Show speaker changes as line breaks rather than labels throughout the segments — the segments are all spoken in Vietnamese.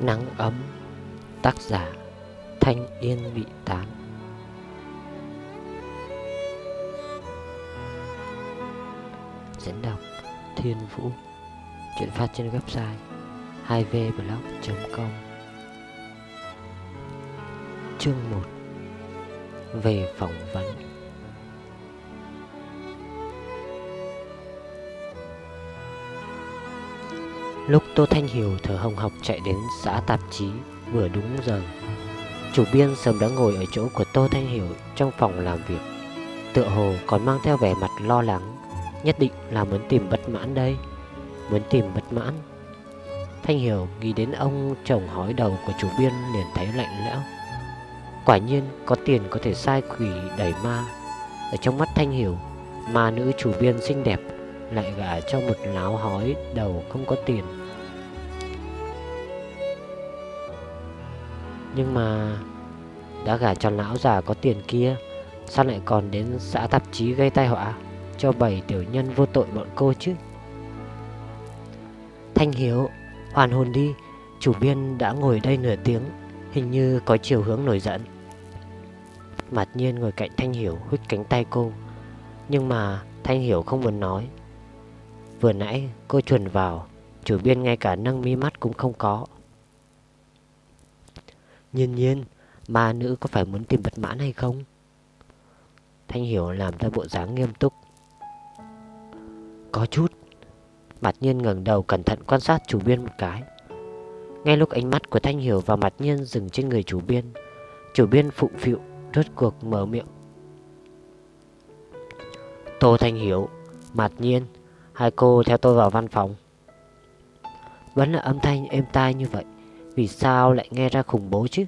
Nắng ấm, Tác giả Thanh Yên Vị Tán. Diễn đọc Thiên Vũ. Chuyện phát trên website 2vblog.com Chương 1 Về phỏng vấn. Lúc Tô Thanh Hiểu thở hồng hộc chạy đến xã tạp chí, vừa đúng giờ, Chủ biên sớm đã ngồi ở chỗ của Tô Thanh Hiểu trong phòng làm việc. Tựa hồ còn mang theo vẻ mặt lo lắng, Nhất định là muốn tìm bất mãn đây, Muốn tìm bất mãn. Thanh Hiểu nghĩ đến ông chồng hói đầu của chủ biên liền thấy lạnh lẽo. Quả nhiên có tiền có thể sai quỷ đẩy ma. Ở trong mắt Thanh Hiểu, Ma nữ chủ biên xinh đẹp lại gả cho một láo hói, đầu không có tiền. Nhưng mà Đã gả cho lão già có tiền kia, Sao lại còn đến xã tạp chí gây tai họa Cho bảy tiểu nhân vô tội bọn cô chứ? Thanh Hiếu Hoàn hồn đi, Chủ biên đã ngồi đây nửa tiếng, Hình như có chiều hướng nổi giận. Mặt nhiên ngồi cạnh Thanh Hiểu huých cánh tay cô. Nhưng mà Thanh Hiểu không muốn nói. Vừa nãy cô chuẩn vào, Chủ biên ngay cả nâng mi mắt cũng không có. Nhiên nhiên, Ma nữ có phải muốn tìm bật mãn hay không? Thanh Hiểu làm ra bộ dáng nghiêm túc. Có chút. Mặt nhiên ngẩng đầu cẩn thận quan sát chủ biên một cái. Ngay lúc ánh mắt của Thanh Hiểu và mặt nhiên dừng trên người chủ biên Chủ biên phụng phịu, rốt cuộc mở miệng. Tô Thanh Hiểu Mặt nhiên Hai cô theo tôi vào văn phòng. Vẫn là âm thanh êm tai như vậy, Vì sao lại nghe ra khủng bố chứ?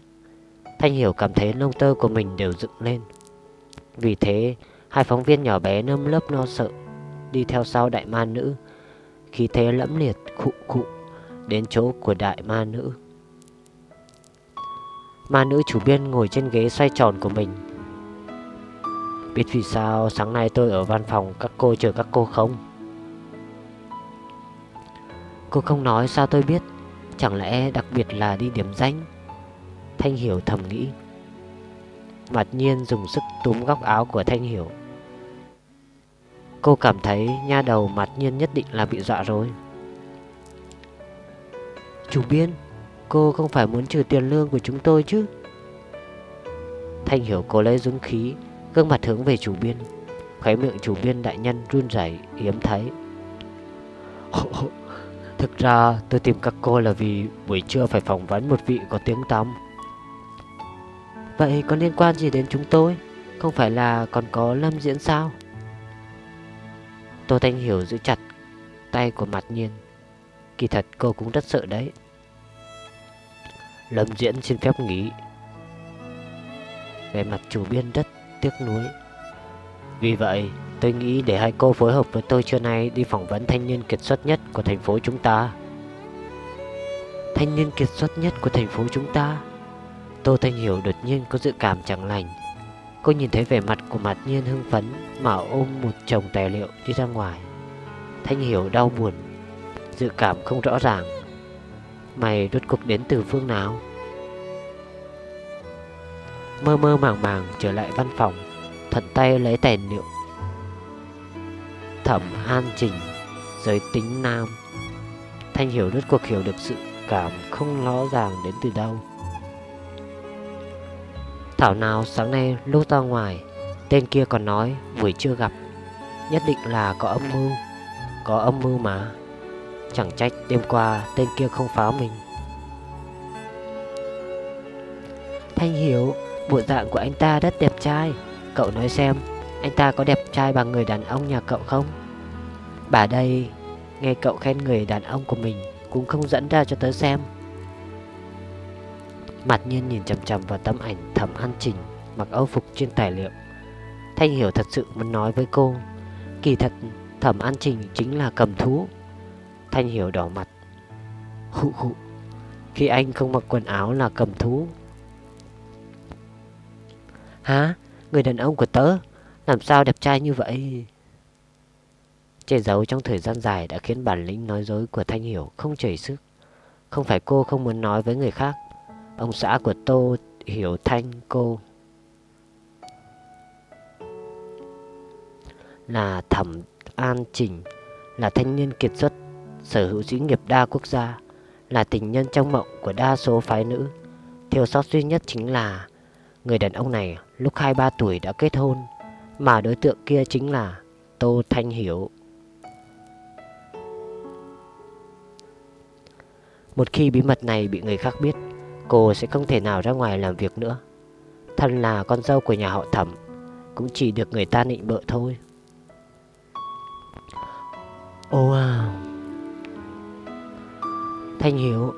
Thanh Hiểu cảm thấy lông tơ của mình đều dựng lên. Vì thế, Hai phóng viên nhỏ bé nơm lớp lo sợ, Đi theo sau đại ma nữ, Khí thế lẫm liệt, khụ khụ, Đến chỗ của đại ma nữ. Ma nữ chủ biên ngồi trên ghế xoay tròn của mình. Biết vì sao sáng nay tôi ở văn phòng các cô chờ các cô không? Cô không nói sao tôi biết. Chẳng lẽ đặc biệt là đi điểm danh? Thanh Hiểu thầm nghĩ. Mặt nhiên dùng sức túm góc áo của Thanh Hiểu. Cô cảm thấy nha đầu mặt nhiên nhất định là bị dọa rồi. Chủ biên, Cô không phải muốn trừ tiền lương của chúng tôi chứ? Thanh Hiểu cố lấy dũng khí, Gương mặt hướng về chủ biên. Khóe miệng chủ biên đại nhân run rẩy, hiếm thấy. Thực ra, tôi tìm các cô là vì buổi trưa phải phỏng vấn một vị có tiếng tăm. Vậy có liên quan gì đến chúng tôi? Không phải là còn có Lâm Diễn sao? Tô Thanh Hiểu giữ chặt tay của mặt nhiên. Kỳ thật cô cũng rất sợ đấy. Lâm Diễn xin phép nghỉ. Về mặt chủ biên rất tiếc nuối. Vì vậy tôi nghĩ để hai cô phối hợp với tôi trưa nay Đi phỏng vấn thanh niên kiệt xuất nhất của thành phố chúng ta. Thanh niên kiệt xuất nhất của thành phố chúng ta? Tô Thanh Hiểu đột nhiên có dự cảm chẳng lành. Cô nhìn thấy vẻ mặt của mặt nhiên hưng phấn Mà ôm một chồng tài liệu đi ra ngoài. Thanh Hiểu đau buồn, Dự cảm không rõ ràng. Mày rốt cuộc đến từ phương nào? Mơ mơ màng màng trở lại văn phòng, Thuận tay lấy tài liệu Thẩm An Trình, Giới tính nam. Thanh Hiểu rốt cuộc hiểu được sự cảm không rõ ràng đến từ đâu. Thảo nào sáng nay lúc ra ngoài, Tên kia còn nói, buổi chưa gặp, Nhất định là có âm mưu, Có âm mưu mà. Chẳng trách đêm qua tên kia không phá mình. Thanh hiểu, Bộ dạng của anh ta rất đẹp trai. Cậu nói xem, Anh ta có đẹp trai bằng người đàn ông nhà cậu không? Bà đây, Nghe cậu khen người đàn ông của mình Cũng không dẫn ra cho tớ xem. Mặt nhiên nhìn chầm chầm vào tấm ảnh thẩm an trình Mặc âu phục trên tài liệu. Thanh hiểu thật sự muốn nói với cô, Kỳ thật thẩm an trình chính là cầm thú. Thanh hiểu đỏ mặt. Hụ hụ, Khi anh không mặc quần áo là cầm thú. Hả? Người đàn ông của tớ? Làm sao đẹp trai như vậy? Che giấu trong thời gian dài đã khiến bản lĩnh nói dối của Thanh Hiểu không chảy sức Không phải cô không muốn nói với người khác. Ông xã của Tô hiểu thanh, cô Là thẩm an trình, Là thanh niên kiệt xuất, Sở hữu sĩ nghiệp đa quốc gia, Là tình nhân trong mộng của đa số phái nữ. Thiếu sót duy nhất chính là Người đàn ông này lúc 23 tuổi đã kết hôn, Mà đối tượng kia chính là Tô Thanh Hiểu. Một khi bí mật này bị người khác biết, Cô sẽ không thể nào ra ngoài làm việc nữa. Thân là con dâu của nhà họ thẩm, Cũng chỉ được người ta nịnh bợ thôi. Ô à. Thanh Hiếu,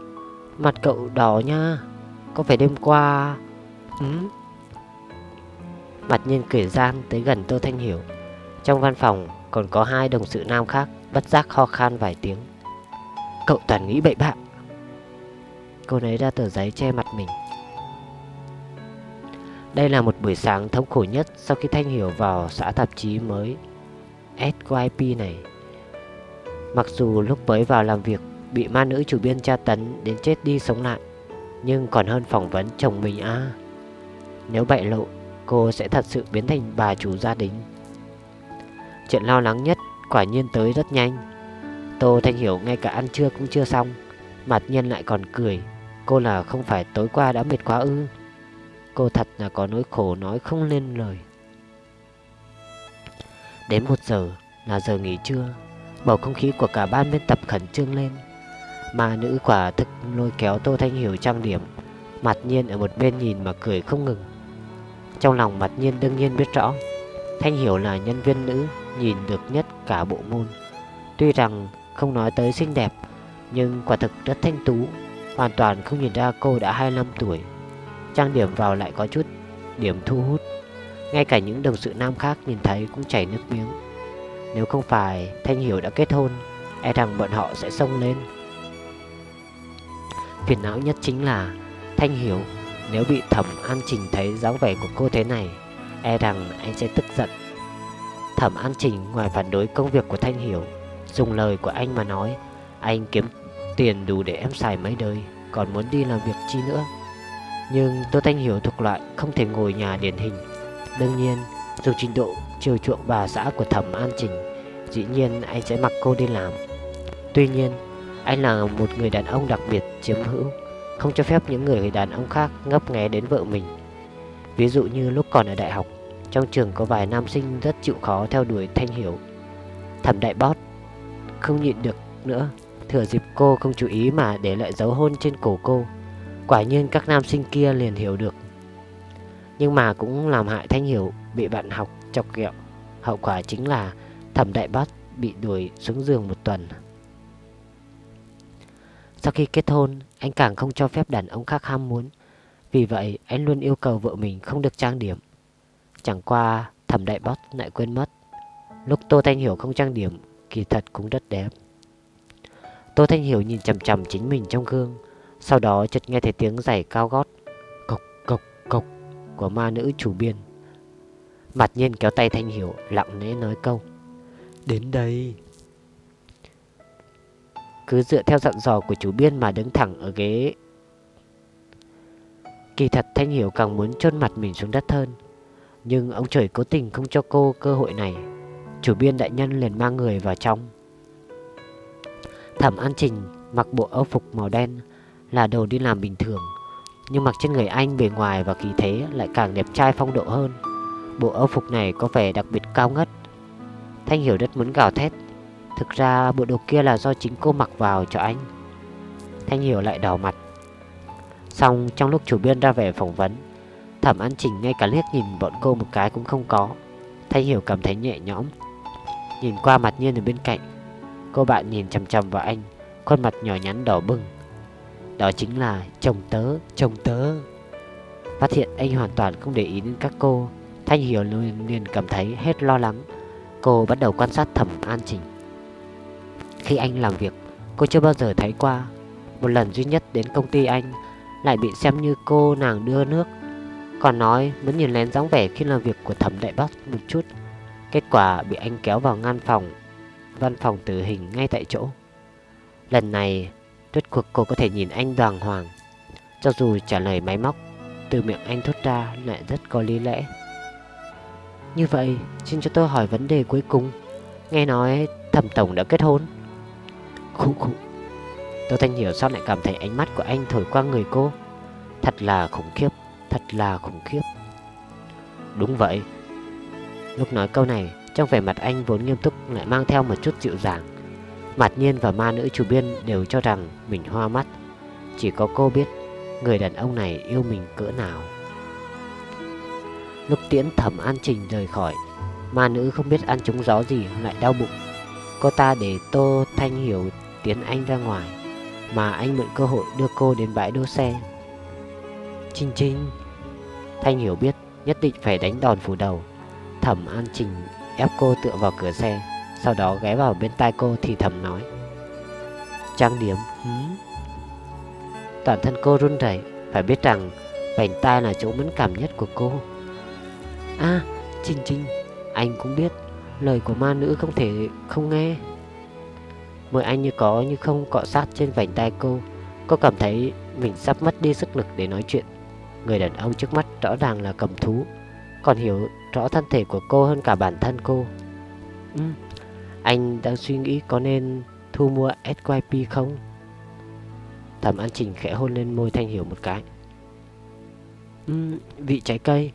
Mặt cậu đỏ nha. Có phải đêm qua ừ? Mặt nhiên cười gian tới gần Tô Thanh Hiểu Trong văn phòng còn có hai đồng sự nam khác, Bất giác ho khan vài tiếng. Cậu toàn nghĩ bậy bạ. Cô lấy ra tờ giấy che mặt mình. Đây là một buổi sáng thống khổ nhất Sau khi Thanh Hiểu vào xã tạp chí mới SYP này. Mặc dù lúc mới vào làm việc, Bị ma nữ chủ biên tra tấn Đến chết đi sống lại, Nhưng còn hơn phỏng vấn chồng mình à Nếu bại lộ, Cô sẽ thật sự biến thành bà chủ gia đình. Chuyện lo lắng nhất Quả nhiên tới rất nhanh. Tô Thanh Hiểu ngay cả ăn trưa cũng chưa xong, Mặt nhân lại còn cười. Cô là không phải tối qua đã mệt quá ư? Cô thật là có nỗi khổ nói không lên lời. Đến một giờ, là giờ nghỉ trưa, Bầu không khí của cả ban biên tập khẩn trương lên. Mà nữ quả thực lôi kéo Tô Thanh Hiểu trang điểm, Mặt nhiên ở một bên nhìn mà cười không ngừng. Trong lòng mặt nhiên đương nhiên biết rõ, Thanh Hiểu là nhân viên nữ, nhìn được nhất cả bộ môn. Tuy rằng không nói tới xinh đẹp, Nhưng quả thực rất thanh tú. Hoàn toàn không nhìn ra cô đã 25 tuổi. Trang điểm vào lại có chút điểm thu hút. Ngay cả những đồng sự nam khác nhìn thấy cũng chảy nước miếng. Nếu không phải Thanh Hiểu đã kết hôn E rằng bọn họ sẽ xông lên. Phiền não nhất chính là Thanh Hiểu, Nếu bị thẩm an trình thấy dáng vẻ của cô thế này E rằng anh sẽ tức giận. Thẩm an trình ngoài phản đối công việc của Thanh Hiểu, Dùng lời của anh mà nói, Anh kiếm Tiền đủ để em xài mấy đời, Còn muốn đi làm việc chi nữa. Nhưng Tô Thanh Hiểu thuộc loại không thể ngồi nhà điển hình. Đương nhiên, Dù trình độ chiều chuộng bà xã của thẩm An Trình, Dĩ nhiên anh sẽ mặc cô đi làm. Tuy nhiên, Anh là một người đàn ông đặc biệt chiếm hữu, Không cho phép những người đàn ông khác ngấp nghé đến vợ mình. Ví dụ như lúc còn ở đại học, Trong trường có vài nam sinh rất chịu khó theo đuổi Thanh Hiểu. Thẩm đại bót Không nhịn được nữa. Thừa dịp cô không chú ý mà để lại dấu hôn trên cổ cô. Quả nhiên các nam sinh kia liền hiểu được. Nhưng mà cũng làm hại Thanh Hiểu bị bạn học chọc ghẹo. Hậu quả chính là thẩm đại bát bị đuổi xuống giường một tuần. Sau khi kết hôn, Anh càng không cho phép đàn ông khác ham muốn. Vì vậy, anh luôn yêu cầu vợ mình không được trang điểm. Chẳng qua, thẩm đại bát lại quên mất. Lúc Tô Thanh Hiểu không trang điểm, Kỳ thật cũng rất đẹp. Tô Thanh Hiểu nhìn chầm chầm chính mình trong gương, Sau đó chợt nghe thấy tiếng giày cao gót, Cộc cộc cộc, Của ma nữ chủ biên. Mặt nhiên kéo tay Thanh Hiểu Lặng lẽ nói câu, Đến đây. Cứ dựa theo dặn dò của chủ biên mà đứng thẳng ở ghế. Kỳ thật Thanh Hiểu càng muốn chôn mặt mình xuống đất hơn, Nhưng ông trời cố tình không cho cô cơ hội này. Chủ biên đại nhân liền mang người vào trong. Thẩm An Trình mặc bộ âu phục màu đen, là đồ đi làm bình thường, Nhưng mặc trên người anh bề ngoài và khí thế lại càng đẹp trai phong độ hơn. Bộ âu phục này có vẻ đặc biệt cao ngất. Thanh Hiểu rất muốn gào thét. Thực ra bộ đồ kia là do chính cô mặc vào cho anh. Thanh Hiểu lại đỏ mặt. Xong, trong lúc chủ biên ra về phỏng vấn, Thẩm An Trình ngay cả liếc nhìn bọn cô một cái cũng không có. Thanh Hiểu cảm thấy nhẹ nhõm. Nhìn qua mặt nhiên ở bên cạnh Cô bạn nhìn chằm chằm vào anh Khuôn mặt nhỏ nhắn đỏ bừng. Đó chính là chồng tớ Chồng tớ. Phát hiện anh hoàn toàn không để ý đến các cô Thanh Hiểu liền, liền cảm thấy hết lo lắng. Cô bắt đầu quan sát thẩm an trình Khi anh làm việc Cô chưa bao giờ thấy qua. Một lần duy nhất đến công ty anh Lại bị xem như cô nàng đưa nước. Còn nói muốn nhìn lén dáng vẻ khi làm việc của thẩm đại bác một chút. Kết quả bị anh kéo vào ngăn phòng văn phòng tử hình ngay tại chỗ. Lần này, Rốt cuộc cô có thể nhìn anh đoàn hoàng. Cho dù trả lời máy móc Từ miệng anh thốt ra lại rất có lý lẽ. Như vậy Xin cho tôi hỏi vấn đề cuối cùng. Nghe nói thẩm tổng đã kết hôn. Khủ khủ Tô Thanh Hiểu sao lại cảm thấy ánh mắt của anh thổi qua người cô? Thật là khủng khiếp Thật là khủng khiếp. Đúng vậy. Lúc nói câu này trong vẻ mặt anh vốn nghiêm túc lại mang theo một chút dịu dàng. Mặt nhiên và ma nữ chủ biên đều cho rằng mình hoa mắt. Chỉ có cô biết Người đàn ông này yêu mình cỡ nào. Lúc tiễn thẩm an trình rời khỏi, Ma nữ không biết ăn trúng gió gì lại đau bụng. Cô ta để Tô Thanh Hiểu tiến anh ra ngoài, Mà anh mượn cơ hội đưa cô đến bãi đỗ xe. Trinh Trinh Thanh Hiểu biết nhất định phải đánh đòn phủ đầu. Thẩm An Trình ép cô tựa vào cửa xe, Sau đó ghé vào bên tai cô thì thầm nói. Trang điểm hứ. Toàn thân cô run rẩy, Phải biết rằng vành tai là chỗ mẫn cảm nhất của cô. À Trinh Trinh Anh cũng biết, Lời của ma nữ không thể không nghe. Môi anh như có như không cọ sát trên vành tai cô Cô cảm thấy mình sắp mất đi sức lực để nói chuyện. Người đàn ông trước mắt rõ ràng là cầm thú, Còn hiểu rõ thân thể của cô hơn cả bản thân cô. Ừ, Anh đang suy nghĩ có nên thu mua SYP không? Thẩm An Trình khẽ hôn lên môi Thanh Hiểu một cái. Ừ, Vị trái cây.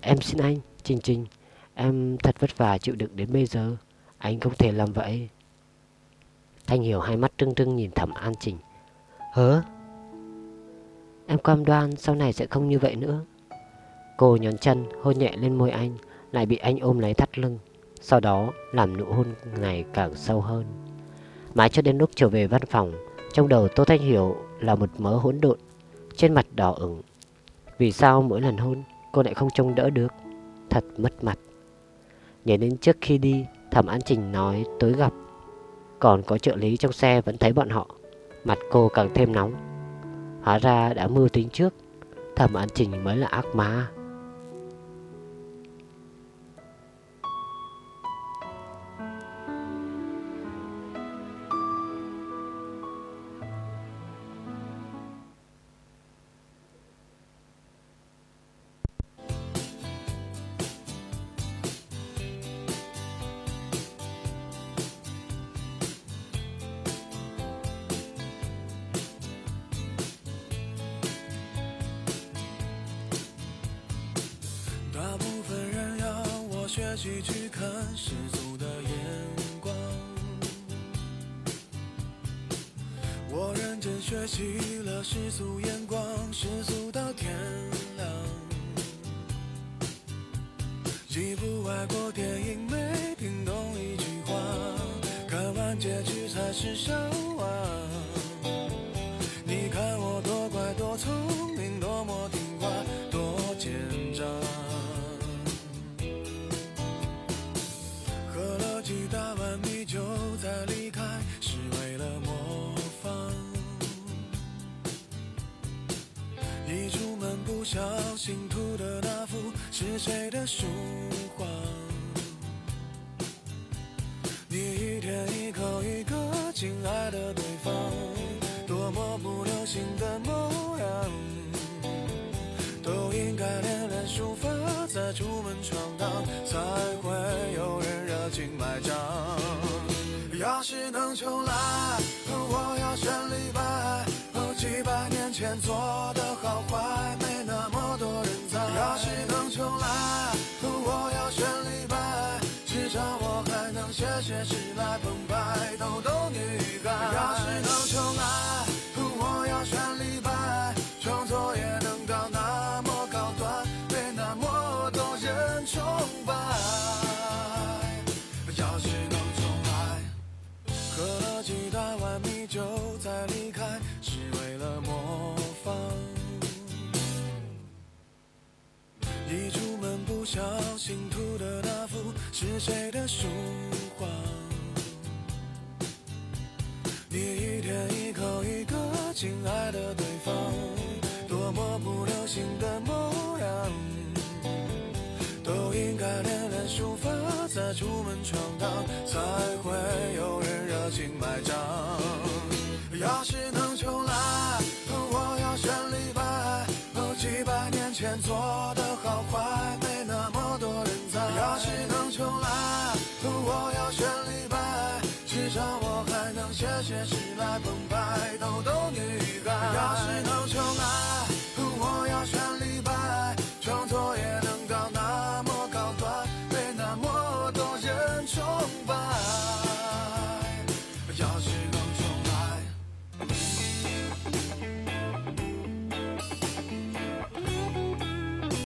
Em xin anh, Trình Trình Em thật vất vả chịu đựng đến bây giờ. Anh không thể làm vậy. Thanh Hiểu hai mắt trưng trưng nhìn Thẩm An Trình. Hớ? Em cam đoan sau này sẽ không như vậy nữa Cô nhón chân, hôn nhẹ lên môi anh, Lại bị anh ôm lấy thắt lưng. Sau đó, làm nụ hôn ngày càng sâu hơn. Mãi cho đến lúc trở về văn phòng, Trong đầu Tô Thanh Hiểu là một mớ hỗn độn, Trên mặt đỏ ửng. Vì sao mỗi lần hôn, cô lại không trông đỡ được? Thật mất mặt. Nhớ đến trước khi đi, Thẩm An Trình nói tối gặp. Còn có trợ lý trong xe vẫn thấy bọn họ, Mặt cô càng thêm nóng. Hóa ra đã mưu tính trước, Thẩm An Trình mới là ác ma.
学习去看世俗的眼光我认真学习了世俗眼光世俗到天亮几部外国电影没听懂一句话看完结局才是笑那幅是谁的书画？你一天一口一个亲爱的对方，多么不流行的模样，都应该练练书法，再出门闯荡，才会有人热情买账。要是能重来，我要选李白。几百年前做些事来澎湃，逗逗女孩。要是能重来，我要选李白。创作也能到那么高端，被那么多人崇拜。要是能重来，喝了几大碗米酒再离开，是为了模仿。一出门不小心涂的那幅是谁的书？画亲爱的对方，多么不流行的模样，都应该练练书法，再出门闯荡，才会有人热情买账。要是能重来，我要选李白，哦，几百年前做的好坏。